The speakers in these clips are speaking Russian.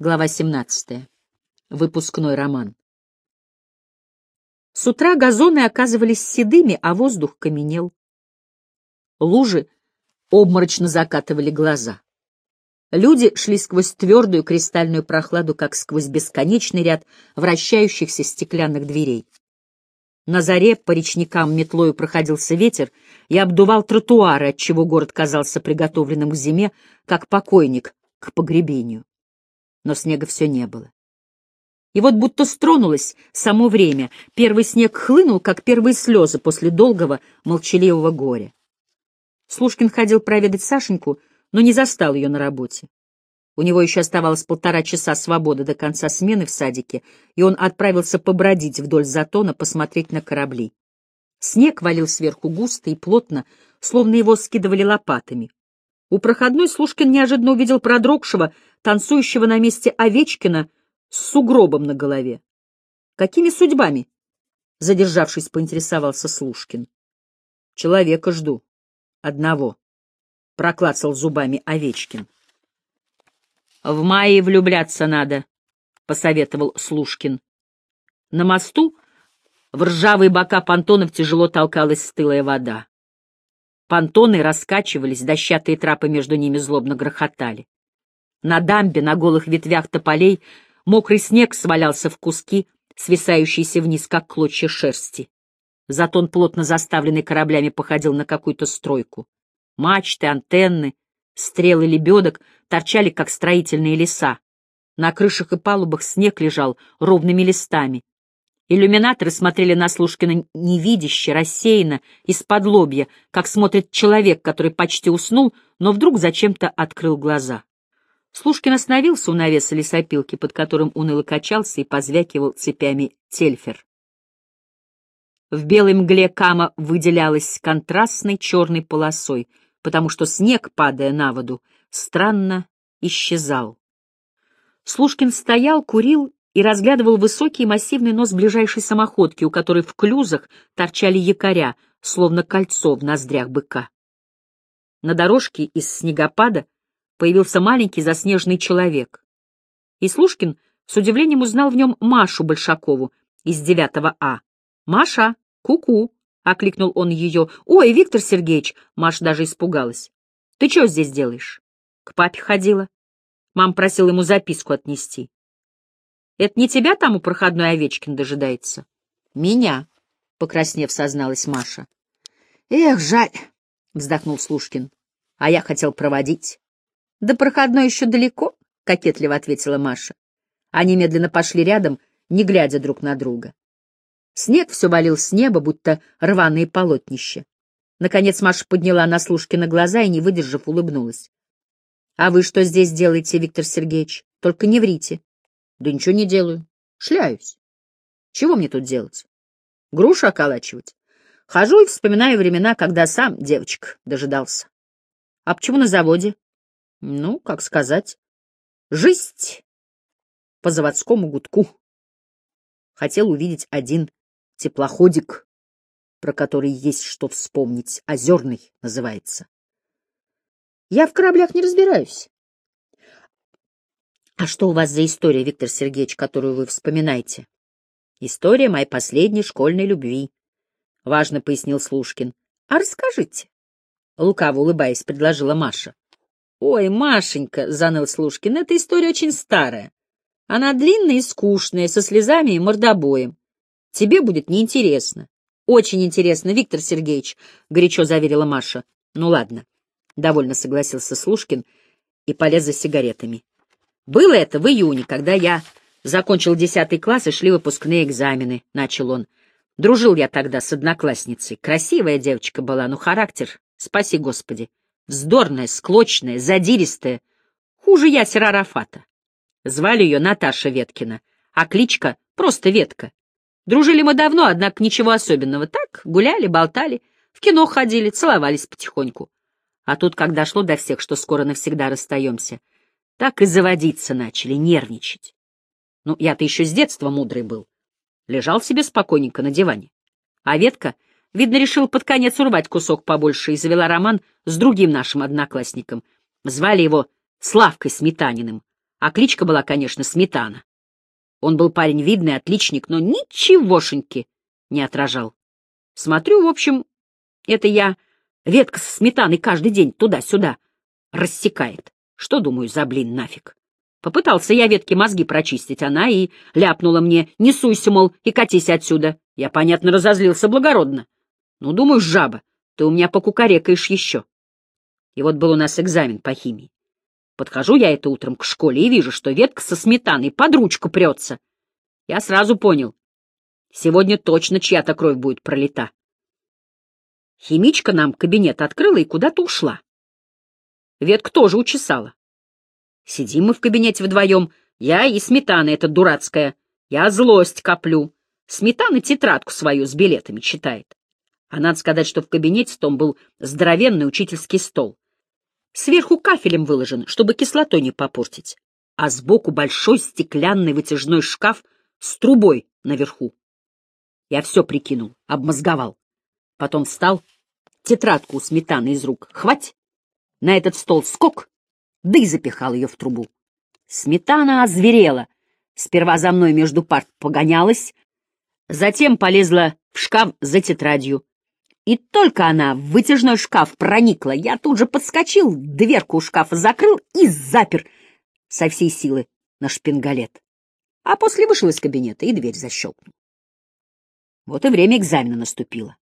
Глава 17. Выпускной роман. С утра газоны оказывались седыми, а воздух каменел. Лужи обморочно закатывали глаза. Люди шли сквозь твердую кристальную прохладу, как сквозь бесконечный ряд вращающихся стеклянных дверей. На заре по речникам метлою проходился ветер и обдувал тротуары, отчего город казался приготовленным к зиме, как покойник к погребению но снега все не было. И вот будто стронулось само время, первый снег хлынул, как первые слезы после долгого, молчаливого горя. Слушкин ходил проведать Сашеньку, но не застал ее на работе. У него еще оставалось полтора часа свободы до конца смены в садике, и он отправился побродить вдоль затона, посмотреть на корабли. Снег валил сверху густо и плотно, словно его скидывали лопатами. У проходной Слушкин неожиданно увидел продрогшего, танцующего на месте Овечкина с сугробом на голове. «Какими судьбами?» — задержавшись, поинтересовался Слушкин. «Человека жду. Одного», — проклацал зубами Овечкин. «В мае влюбляться надо», — посоветовал Слушкин. На мосту в ржавые бока понтонов тяжело толкалась стылая вода. Понтоны раскачивались, дощатые трапы между ними злобно грохотали. На дамбе, на голых ветвях тополей, мокрый снег свалялся в куски, свисающиеся вниз, как клочья шерсти. Затон, плотно заставленный кораблями, походил на какую-то стройку. Мачты, антенны, стрелы лебедок торчали, как строительные леса. На крышах и палубах снег лежал ровными листами. Иллюминаторы смотрели на Слушкина невидяще, рассеянно, из-под лобья, как смотрит человек, который почти уснул, но вдруг зачем-то открыл глаза. Слушкин остановился у навеса лесопилки, под которым уныло качался и позвякивал цепями тельфер. В белой мгле кама выделялась контрастной черной полосой, потому что снег, падая на воду, странно исчезал. Слушкин стоял, курил и разглядывал высокий массивный нос ближайшей самоходки, у которой в клюзах торчали якоря, словно кольцо в ноздрях быка. На дорожке из снегопада появился маленький заснеженный человек. И Слушкин с удивлением узнал в нем Машу Большакову из 9 А. «Маша, ку-ку!» — окликнул он ее. «Ой, Виктор Сергеевич!» — Маша даже испугалась. «Ты что здесь делаешь?» «К папе ходила». Мам просил ему записку отнести. «Это не тебя там у проходной Овечкин дожидается?» «Меня», — покраснев, созналась Маша. «Эх, жаль», — вздохнул Слушкин. «А я хотел проводить». «Да проходной еще далеко», — кокетливо ответила Маша. Они медленно пошли рядом, не глядя друг на друга. Снег все валил с неба, будто рваные полотнища. Наконец Маша подняла на Слушкина глаза и, не выдержав, улыбнулась. — А вы что здесь делаете, Виктор Сергеевич? Только не врите. — Да ничего не делаю. Шляюсь. Чего мне тут делать? Грушу околачивать? Хожу и вспоминаю времена, когда сам девочек дожидался. — А почему на заводе? Ну, как сказать, жизнь по заводскому гудку. Хотел увидеть один теплоходик, про который есть что вспомнить, озерный называется. Я в кораблях не разбираюсь. А что у вас за история, Виктор Сергеевич, которую вы вспоминаете? История моей последней школьной любви, — важно пояснил Слушкин. А расскажите. Лукаво улыбаясь, предложила Маша. «Ой, Машенька», — заныл Слушкин, — «эта история очень старая. Она длинная и скучная, со слезами и мордобоем. Тебе будет неинтересно». «Очень интересно, Виктор Сергеевич», — горячо заверила Маша. «Ну ладно», — довольно согласился Слушкин и полез за сигаретами. «Было это в июне, когда я закончил десятый класс и шли выпускные экзамены», — начал он. «Дружил я тогда с одноклассницей. Красивая девочка была, но характер, спаси Господи. Вздорная, склочная, задиристая. Хуже ясера Арафата. Звали ее Наташа Веткина, а кличка — просто Ветка. Дружили мы давно, однако ничего особенного. Так, гуляли, болтали, в кино ходили, целовались потихоньку. А тут, как дошло до всех, что скоро навсегда расстаемся, так и заводиться начали, нервничать. Ну, я-то еще с детства мудрый был. Лежал себе спокойненько на диване. А Ветка Видно, решил под конец урвать кусок побольше и завела роман с другим нашим одноклассником. Звали его Славкой Сметаниным. А кличка была, конечно, Сметана. Он был парень видный, отличник, но ничегошеньки не отражал. Смотрю, в общем, это я ветка со сметаной каждый день туда-сюда рассекает. Что, думаю, за блин нафиг? Попытался я ветке мозги прочистить, она и ляпнула мне, не суйся, мол, и катись отсюда. Я, понятно, разозлился благородно. Ну, думаю, жаба, ты у меня покукарекаешь еще. И вот был у нас экзамен по химии. Подхожу я это утром к школе и вижу, что ветка со сметаной под ручку прется. Я сразу понял. Сегодня точно чья-то кровь будет пролита. Химичка нам кабинет открыла и куда-то ушла. Ветка тоже учесала. Сидим мы в кабинете вдвоем, я и сметана эта дурацкая. Я злость коплю. Сметана тетрадку свою с билетами читает. А надо сказать, что в кабинете том был здоровенный учительский стол. Сверху кафелем выложен, чтобы кислотой не попортить, а сбоку большой стеклянный вытяжной шкаф с трубой наверху. Я все прикинул, обмозговал. Потом встал, тетрадку у сметаны из рук. Хвать! На этот стол скок, да и запихал ее в трубу. Сметана озверела. Сперва за мной между парт погонялась, затем полезла в шкаф за тетрадью. И только она в вытяжной шкаф проникла, я тут же подскочил, дверку шкафа закрыл и запер со всей силы на шпингалет. А после вышел из кабинета и дверь защелкнул. Вот и время экзамена наступило.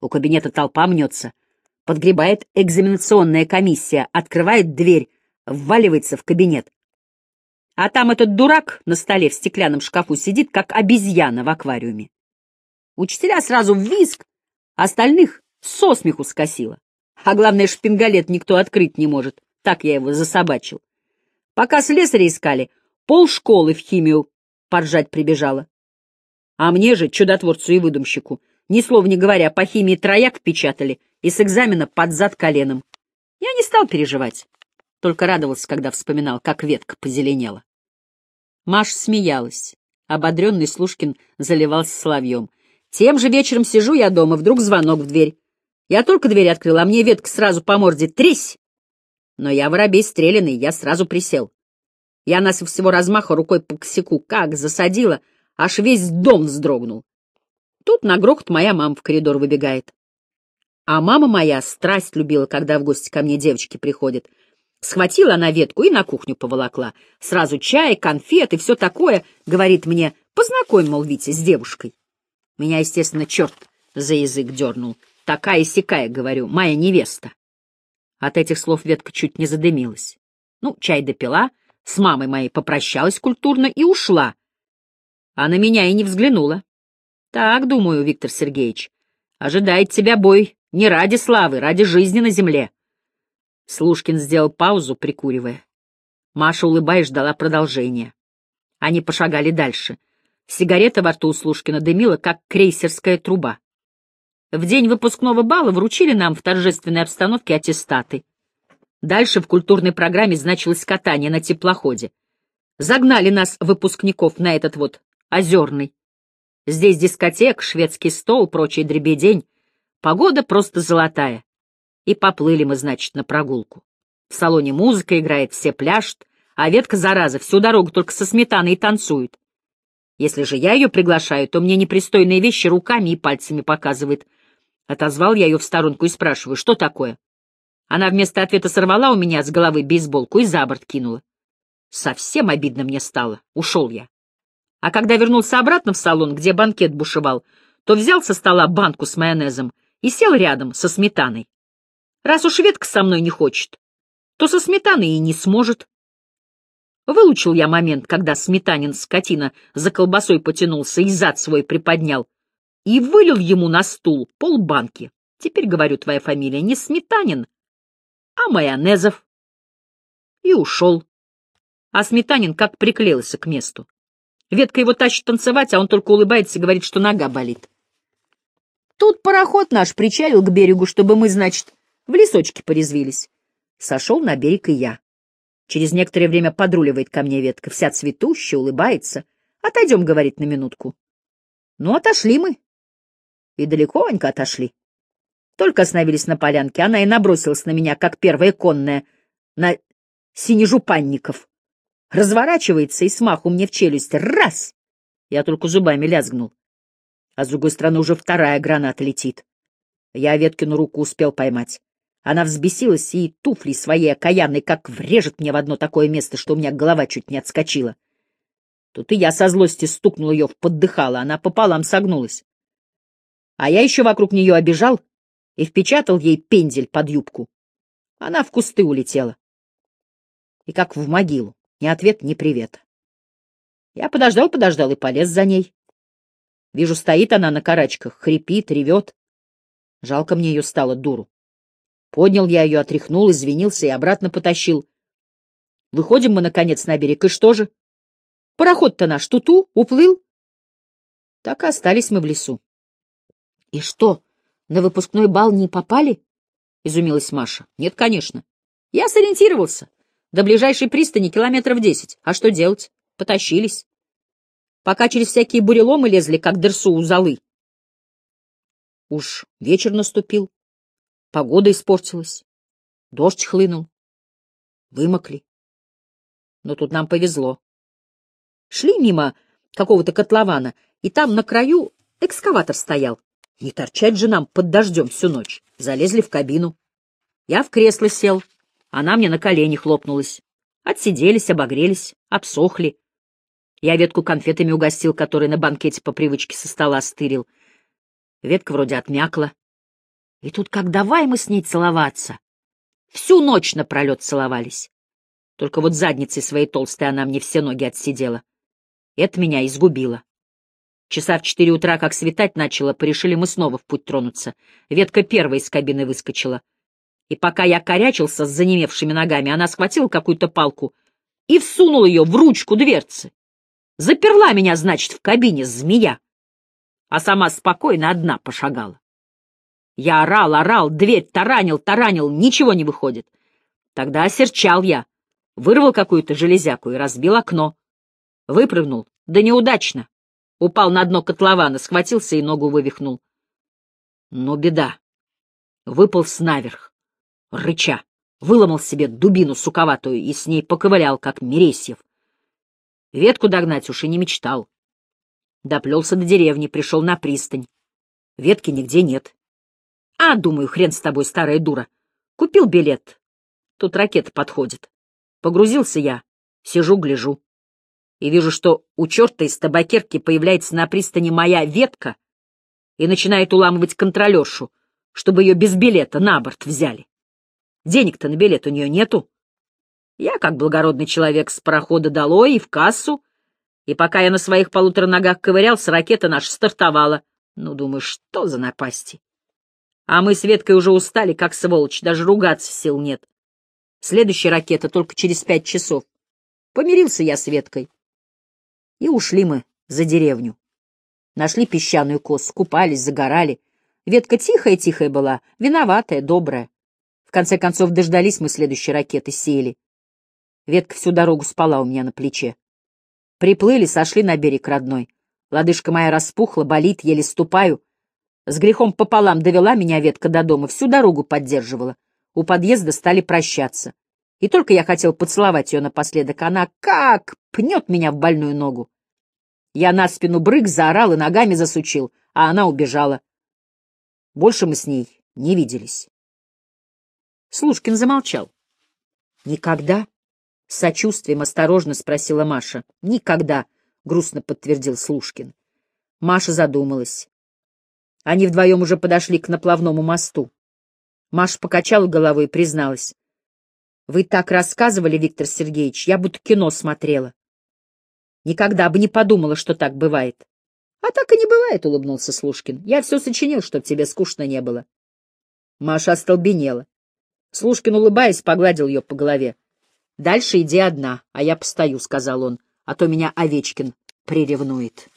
У кабинета толпа мнется. Подгребает экзаменационная комиссия, открывает дверь, вваливается в кабинет. А там этот дурак на столе в стеклянном шкафу сидит, как обезьяна в аквариуме. Учителя сразу визг, Остальных со смеху скосило. А главное, шпингалет никто открыть не может. Так я его засобачил. Пока слесаря искали, пол школы в химию поржать прибежала. А мне же, чудотворцу и выдумщику, ни слова не говоря, по химии трояк печатали и с экзамена под зад коленом. Я не стал переживать, только радовался, когда вспоминал, как ветка позеленела. Маша смеялась. Ободренный Слушкин заливался соловьем — тем же вечером сижу я дома, вдруг звонок в дверь. Я только дверь открыл, а мне ветка сразу по морде тресь. Но я воробей стреляный, я сразу присел. Я нас всего размаха рукой по косяку как засадила, аж весь дом вздрогнул. Тут на грохот моя мама в коридор выбегает. А мама моя страсть любила, когда в гости ко мне девочки приходят. Схватила она ветку и на кухню поволокла. Сразу чай, конфеты, все такое. Говорит мне, познакомь, мол, Витя, с девушкой. Меня, естественно, черт за язык дернул. Такая-сякая, говорю, моя невеста. От этих слов ветка чуть не задымилась. Ну, чай допила, с мамой моей попрощалась культурно и ушла. А на меня и не взглянула. Так, думаю, Виктор Сергеевич, ожидает тебя бой не ради славы, ради жизни на земле. Слушкин сделал паузу, прикуривая. Маша, улыбаясь, ждала продолжения. Они пошагали дальше — Сигарета во рту у Слушкина дымила, как крейсерская труба. В день выпускного бала вручили нам в торжественной обстановке аттестаты. Дальше в культурной программе значилось катание на теплоходе. Загнали нас, выпускников, на этот вот озерный. Здесь дискотек, шведский стол, прочий дребедень. Погода просто золотая. И поплыли мы, значит, на прогулку. В салоне музыка играет, все пляшут, а ветка, зараза, всю дорогу только со сметаной танцует. Если же я ее приглашаю, то мне непристойные вещи руками и пальцами показывает. Отозвал я ее в сторонку и спрашиваю, что такое? Она вместо ответа сорвала у меня с головы бейсболку и за борт кинула. Совсем обидно мне стало. Ушел я. А когда вернулся обратно в салон, где банкет бушевал, то взял со стола банку с майонезом и сел рядом со сметаной. Раз уж ветка со мной не хочет, то со сметаной и не сможет. Вылучил я момент, когда сметанин скотина за колбасой потянулся и зад свой приподнял, и вылил ему на стул полбанки. Теперь, говорю, твоя фамилия не Сметанин, а Майонезов. И ушел. А Сметанин как приклеился к месту. Ветка его тащит танцевать, а он только улыбается и говорит, что нога болит. Тут пароход наш причалил к берегу, чтобы мы, значит, в лесочке порезвились. Сошел на берег и я. Через некоторое время подруливает ко мне ветка, вся цветущая, улыбается. «Отойдем», — говорит, — «на минутку». Ну, отошли мы. И далеконько отошли. Только остановились на полянке, она и набросилась на меня, как первая конная, на синежупанников. разворачивается и смаху мне в челюсть. Раз! Я только зубами лязгнул. А с другой стороны уже вторая граната летит. Я Веткину руку успел поймать. Она взбесилась и туфли своей окаянной как врежет мне в одно такое место, что у меня голова чуть не отскочила. Тут и я со злости стукнул ее в поддыхало, она пополам согнулась. А я еще вокруг нее обежал и впечатал ей пендель под юбку. Она в кусты улетела. И как в могилу. Ни ответ, ни привет. Я подождал-подождал и полез за ней. Вижу, стоит она на карачках, хрипит, ревет. Жалко мне ее стало, дуру. Поднял я ее, отряхнул, извинился и обратно потащил. Выходим мы, наконец, на берег, и что же? Пароход-то наш туту, уплыл. Так и остались мы в лесу. — И что, на выпускной бал не попали? — изумилась Маша. — Нет, конечно. Я сориентировался. До ближайшей пристани километров десять. А что делать? Потащились. Пока через всякие буреломы лезли, как дырсу у золы. Уж вечер наступил. Погода испортилась. Дождь хлынул. Вымокли. Но тут нам повезло. Шли мимо какого-то котлована, и там на краю экскаватор стоял. Не торчать же нам под дождем всю ночь. Залезли в кабину. Я в кресло сел, она мне на колени хлопнулась. Отсиделись, обогрелись, обсохли. Я ветку конфетами угостил, которые на банкете по привычке со стола стырил. Ветка вроде отмякла. И тут как давай мы с ней целоваться. Всю ночь напролет целовались. Только вот задницей своей толстой она мне все ноги отсидела. Это меня изгубило. Часа в четыре утра, как светать начало, порешили мы снова в путь тронуться. Ветка первой из кабины выскочила. И пока я корячился с занемевшими ногами, она схватила какую-то палку и всунула ее в ручку дверцы. Заперла меня, значит, в кабине змея, а сама спокойно одна пошагала. Я орал, орал, дверь таранил, таранил, ничего не выходит. Тогда осерчал я, вырвал какую-то железяку и разбил окно. Выпрыгнул, да неудачно. Упал на дно котлована, схватился и ногу вывихнул. Но беда. Выполз наверх, рыча, выломал себе дубину суковатую и с ней поковылял, как Мересьев. Ветку догнать уж и не мечтал. Доплелся до деревни, пришел на пристань. Ветки нигде нет. А, думаю, хрен с тобой, старая дура. Купил билет. Тут ракета подходит. Погрузился я, сижу, гляжу. И вижу, что у черта из табакерки появляется на пристани моя ветка и начинает уламывать контролершу, чтобы ее без билета на борт взяли. Денег-то на билет у нее нету. Я, как благородный человек, с парохода долой и в кассу, и пока я на своих полутора ногах ковырялся, ракета наша стартовала. Ну, думаю, что за напасти? А мы с Веткой уже устали, как сволочь, даже ругаться сил нет. Следующая ракета только через пять часов. Помирился я с Веткой. И ушли мы за деревню. Нашли песчаную косу, купались, загорали. Ветка тихая-тихая была, виноватая, добрая. В конце концов дождались мы следующей ракеты, сели. Ветка всю дорогу спала у меня на плече. Приплыли, сошли на берег родной. Лодыжка моя распухла, болит, еле ступаю. С грехом пополам довела меня ветка до дома, всю дорогу поддерживала. У подъезда стали прощаться. И только я хотел поцеловать ее напоследок, она как пнет меня в больную ногу. Я на спину брык заорал и ногами засучил, а она убежала. Больше мы с ней не виделись. Слушкин замолчал. «Никогда?» — с сочувствием осторожно спросила Маша. «Никогда», — грустно подтвердил Слушкин. Маша задумалась. Они вдвоем уже подошли к наплавному мосту. Маша покачала головой и призналась. — Вы так рассказывали, Виктор Сергеевич, я будто кино смотрела. Никогда бы не подумала, что так бывает. — А так и не бывает, — улыбнулся Слушкин. — Я все сочинил, чтоб тебе скучно не было. Маша остолбенела. Слушкин, улыбаясь, погладил ее по голове. — Дальше иди одна, а я постою, — сказал он, — а то меня Овечкин приревнует.